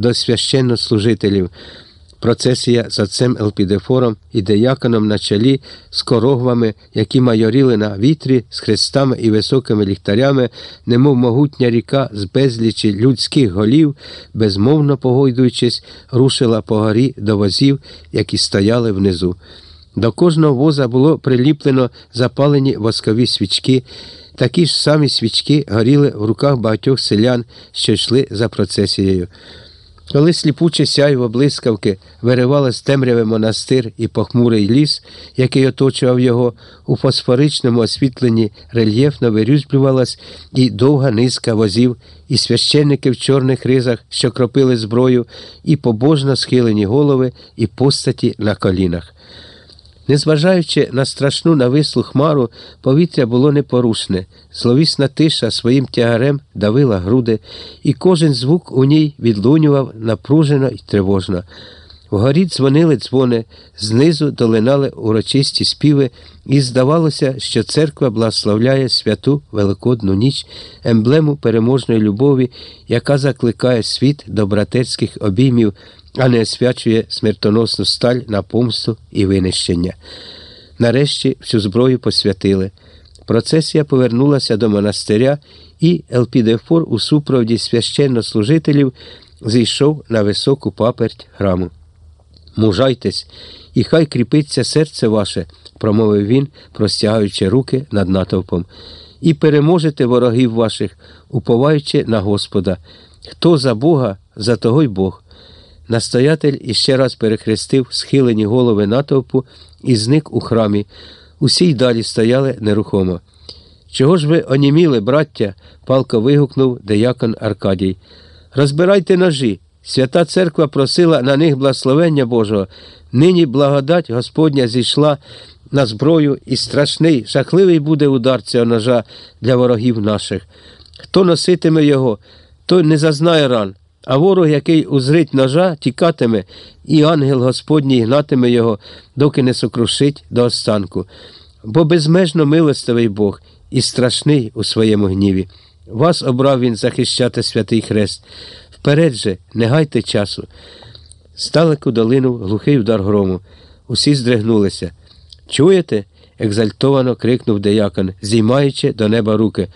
до священнослужителів. Процесія з отцем Елпідефором і деяконом на чолі з корогвами, які майоріли на вітрі з хрестами і високими ліхтарями, немов могутня ріка з безлічі людських голів, безмовно погойдуючись, рушила по горі до возів, які стояли внизу. До кожного воза було приліплено запалені воскові свічки. Такі ж самі свічки горіли в руках багатьох селян, що йшли за процесією. Коли сліпуче сяйво блискавки виривало з темряви монастир і похмурий ліс, який оточував його, у фосфоричному освітленні рельєфно вирюзблювалась і довга низка возів, і священники в чорних ризах, що кропили зброю, і побожно схилені голови, і постаті на колінах. Незважаючи на страшну навислу хмару, повітря було непорушне, зловісна тиша своїм тягарем давила груди, і кожен звук у ній відлунював напружено і тривожно. Вгорі дзвонили дзвони, знизу долинали урочисті співи, і здавалося, що церква благословляє святу Великодну ніч, емблему переможної любові, яка закликає світ до братерських обіймів а не освячує смертоносну сталь на помсту і винищення. Нарешті всю зброю посвятили. Процесія повернулася до монастиря, і Елпідефор у супроводі священнослужителів зійшов на високу паперть храму. Мужайтесь, і хай кріпиться серце ваше, промовив він, простягаючи руки над натовпом, і переможете ворогів ваших, уповаючи на Господа. Хто за Бога, за того й Бог. Настоятель іще раз перехрестив схилені голови натовпу і зник у храмі. Усі й далі стояли нерухомо. Чого ж ви оніміли, браття? палко вигукнув деякон Аркадій. Розбирайте ножі. Свята церква просила на них благословення Божого. Нині благодать Господня зійшла на зброю, і страшний, жахливий буде удар цього ножа для ворогів наших. Хто носитиме його, той не зазнає ран. А ворог, який узрить ножа, тікатиме, і ангел Господній гнатиме його, доки не сокрушить до останку. Бо безмежно милостивий Бог і страшний у своєму гніві. Вас обрав він захищати святий хрест. Вперед же, не гайте часу. Здалеку долинув глухий удар грому. Усі здригнулися. Чуєте? екзальтовано крикнув деякон, зіймаючи до неба руки.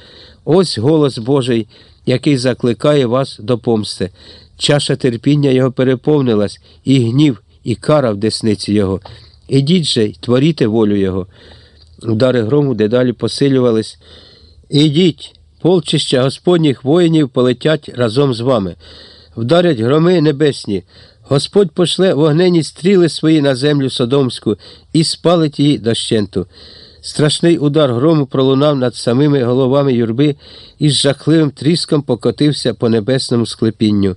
Ось голос Божий який закликає вас до помсти. Чаша терпіння його переповнилась, і гнів, і кара в десниці його. Ідіть же й творіте волю його. Удари грому дедалі посилювались. Ідіть, полчища Господніх воїнів полетять разом з вами, вдарять громи небесні. Господь пошле вогнені стріли свої на землю Содомську і спалить її дощенту. Страшний удар грому пролунав над самими головами юрби і з жахливим тріском покотився по небесному склепінню.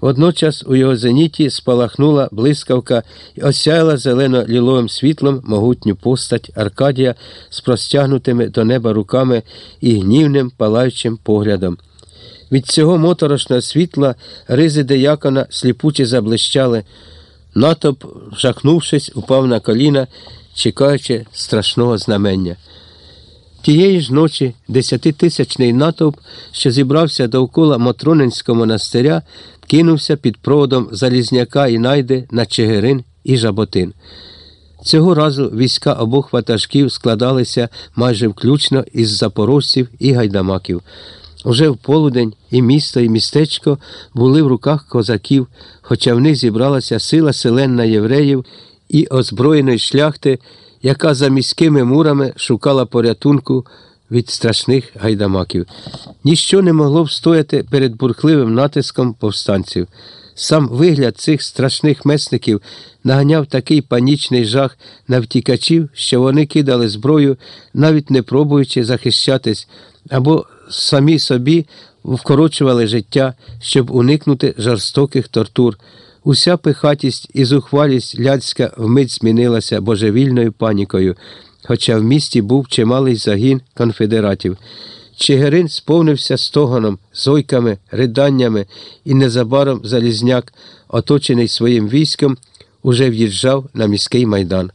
Водночас у його зеніті спалахнула блискавка і осяяла зелено ліловим світлом могутню постать Аркадія з простягнутими до неба руками і гнівним палаючим поглядом. Від цього моторошного світла ризи деякона сліпуче заблищали. Натоп, жахнувшись, упав на коліна чекаючи страшного знамення. Тієї ж ночі десятитисячний натовп, що зібрався довкола Мотронинського монастиря, кинувся під проводом Залізняка і найде на Чигирин і Жаботин. Цього разу війська обох ватажків складалися майже включно із запорожців і гайдамаків. Уже в полудень і місто, і містечко були в руках козаків, хоча в них зібралася сила селенна євреїв і озброєної шляхти, яка за міськими мурами шукала порятунку від страшних гайдамаків. Ніщо не могло встояти перед бурхливим натиском повстанців. Сам вигляд цих страшних месників наганяв такий панічний жах на втікачів, що вони кидали зброю, навіть не пробуючи захищатись, або самі собі вкорочували життя, щоб уникнути жорстоких тортур. Уся пихатість і зухвалість ляцька вмить змінилася божевільною панікою, хоча в місті був чималий загін конфедератів. Чигирин сповнився стогоном, зойками, риданнями, і незабаром Залізняк, оточений своїм військом, уже в'їжджав на міський майдан.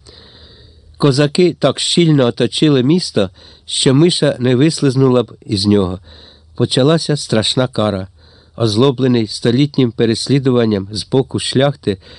Козаки так щільно оточили місто, що миша не вислизнула б із нього. Почалася страшна кара. Озлоблений столітнім переслідуванням з боку шляхти,